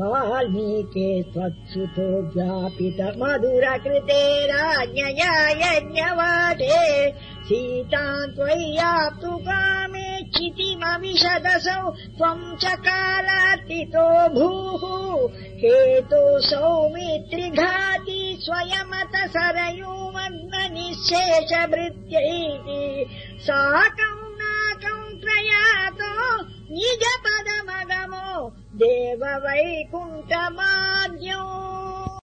वाल्मीके त्वत्सुतो व्यापित मधुरकृते राज्ञया यज्ञवाटे सीताम् त्वय्याप्तु कामे चितिमविशदसौ त्वम् च कालार्तितो भूः। हेतो सौमित्रिघाति स्वयमत सरयूमग्न निःशेषभृत्यैः साकम् नाकम् देव वैकुण्ठमाद्यो